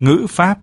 ngữ pháp.